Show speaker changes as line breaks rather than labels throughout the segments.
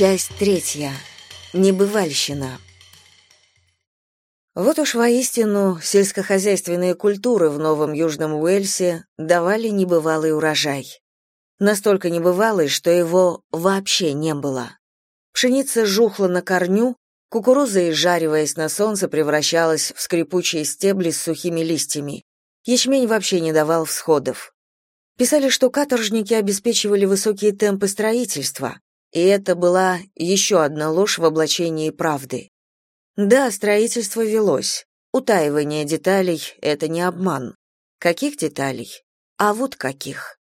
Часть третья. Небывальщина. Вот уж воистину сельскохозяйственные культуры в Новом Южном Уэльсе давали небывалый урожай. Настолько небывалый, что его вообще не было. Пшеница жухла на корню, кукуруза, изжариваясь на солнце, превращалась в скрипучие стебли с сухими листьями. Ячмень вообще не давал всходов. Писали, что каторжники обеспечивали высокие темпы строительства, и это была еще одна ложь в облачении правды. Да, строительство велось. Утаивание деталей — это не обман. Каких деталей? А вот каких.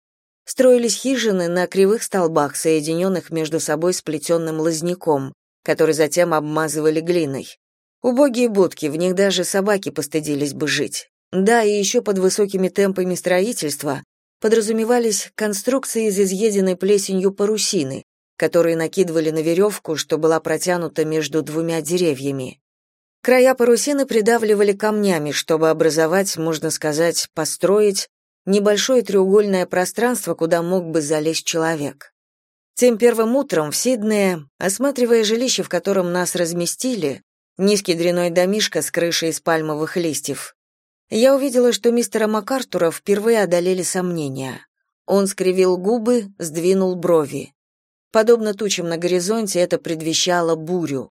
Строились хижины на кривых столбах, соединенных между собой сплетенным лозняком, который затем обмазывали глиной. Убогие будки, в них даже собаки постыдились бы жить. Да, и еще под высокими темпами строительства подразумевались конструкции из изъеденной плесенью парусины, которые накидывали на веревку, что была протянута между двумя деревьями. Края парусины придавливали камнями, чтобы образовать, можно сказать, построить небольшое треугольное пространство, куда мог бы залезть человек. Тем первым утром в Сиднее, осматривая жилище, в котором нас разместили, низкий дряной домишко с крышей из пальмовых листьев, я увидела, что мистера МакАртура впервые одолели сомнения. Он скривил губы, сдвинул брови. Подобно тучам на горизонте, это предвещало бурю.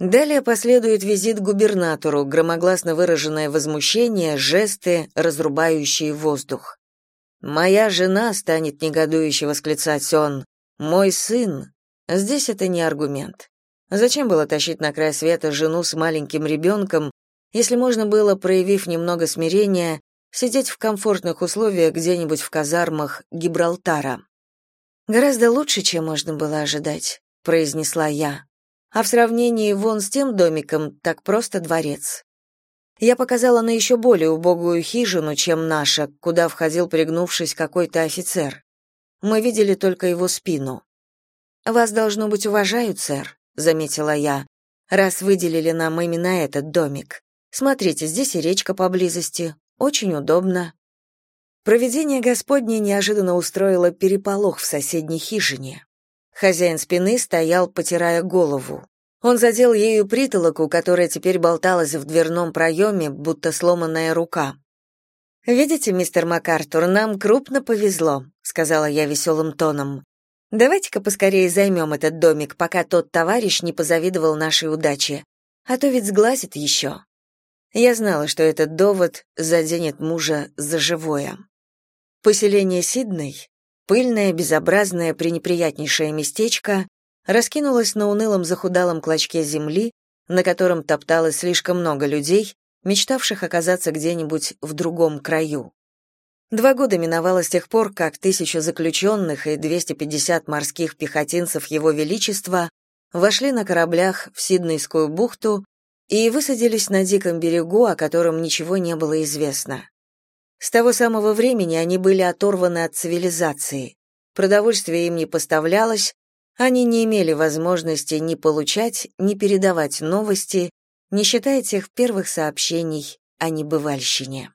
Далее последует визит к губернатору, громогласно выраженное возмущение, жесты, разрубающие воздух. «Моя жена», — станет негодующе восклицать он, — «мой сын». Здесь это не аргумент. Зачем было тащить на край света жену с маленьким ребенком, если можно было, проявив немного смирения, сидеть в комфортных условиях где-нибудь в казармах Гибралтара? Гораздо лучше, чем можно было ожидать, произнесла я. А в сравнении вон с тем домиком, так просто дворец. Я показала на еще более убогую хижину, чем наша, куда входил, пригнувшись, какой-то офицер. Мы видели только его спину. «Вас, должно быть, уважают, сэр», — заметила я, «раз выделили нам именно этот домик. Смотрите, здесь и речка поблизости. Очень удобно». Провидение Господне неожиданно устроило переполох в соседней хижине. Хозяин спины стоял, потирая голову. Он задел ею притолоку, которая теперь болталась в дверном проеме, будто сломанная рука. «Видите, мистер МакАртур, нам крупно повезло», — сказала я веселым тоном. «Давайте-ка поскорее займем этот домик, пока тот товарищ не позавидовал нашей удаче. А то ведь сглазит еще». Я знала, что этот довод заденет мужа за живое. Поселение Сидней, пыльное, безобразное, пренеприятнейшее местечко, раскинулось на унылом захудалом клочке земли, на котором топталось слишком много людей, мечтавших оказаться где-нибудь в другом краю. Два года миновало с тех пор, как тысяча заключенных и 250 морских пехотинцев Его Величества вошли на кораблях в Сиднейскую бухту и высадились на диком берегу, о котором ничего не было известно. С того самого времени они были оторваны от цивилизации. Продовольствие им не поставлялось, они не имели возможности ни получать, ни передавать новости, не считая тех первых сообщений о небывальщине.